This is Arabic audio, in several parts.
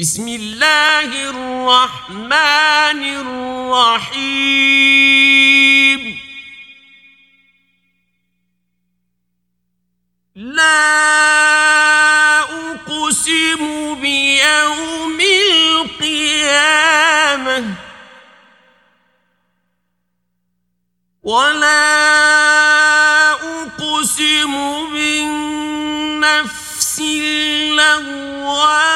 بسم اللہ الرحمن الرحیم لا اقسم بیوم القيامة ولا اقسم بالنفس اللوامة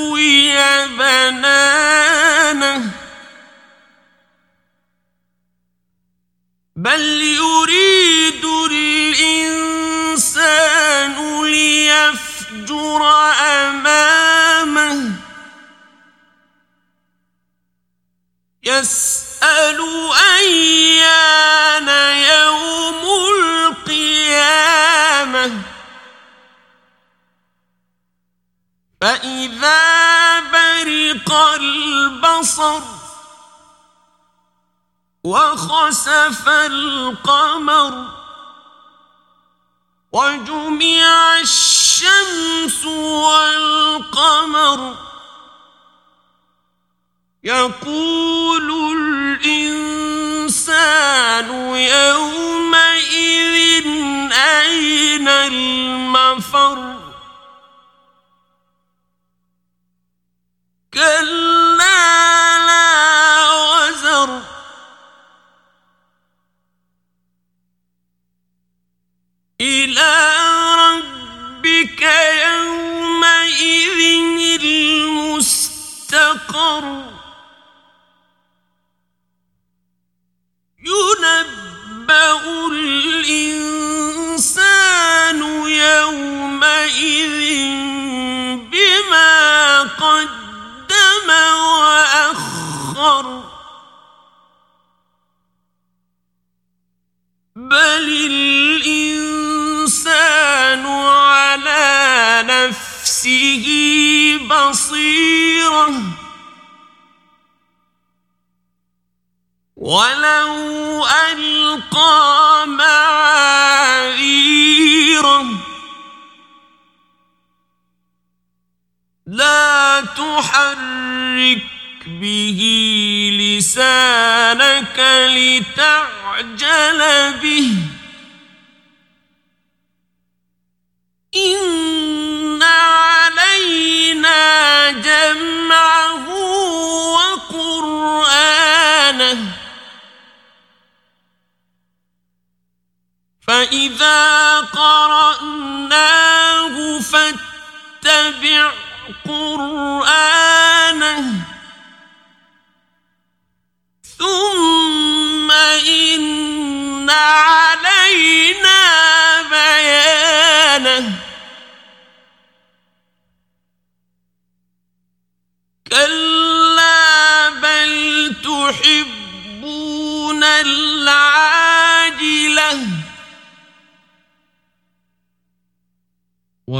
أوي بنانه بل يريد الإنسان ليفجر أمامه۔ يسأل أيان يوم القيامة۔ فإذا البصر وخسف القمر وجمع الشمس والقمر يقول الإنسان يوم إلى ربك يومئذ المستقر. ينبأ الإنسان يومئذ بما قدم وأخر. بل نفسه بصيرة. ولو ألقى معاذيره لا تحرك به لسانك لتعجل به. إن فإذا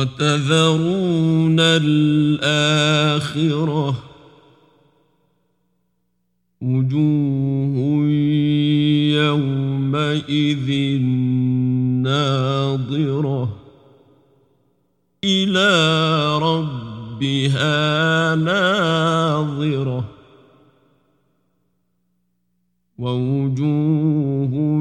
وتذرون الآخرة وجوه يومئذ ناظرة إلى ربها ناظرة ووجوه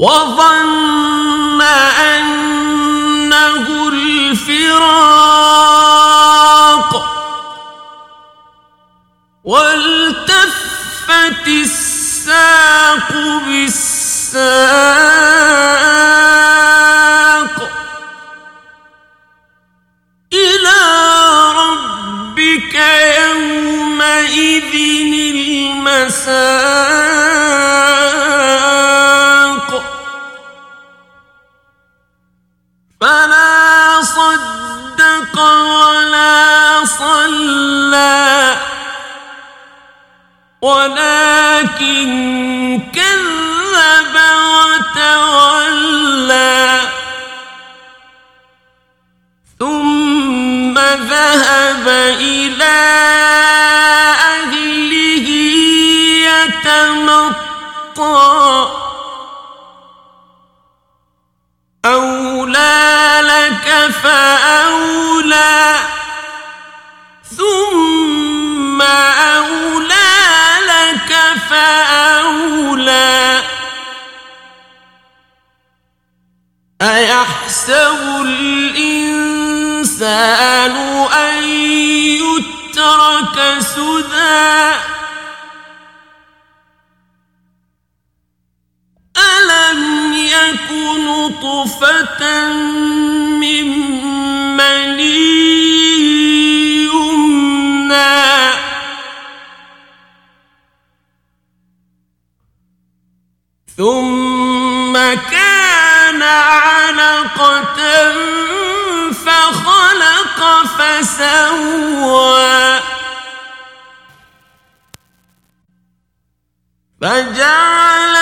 وظن أنه الفراق والتفت الساق بالساق إلى ربك يومئذ المساق ذهب إلى أهله يتمطى أولى لك فأولى ثم أولى لك فأولى أيحسب الإنسان الإنسان أن يترك سدى. ألم يكن طفة من مني يمنى. ثم كان علقة فخلق فسوى. فجعل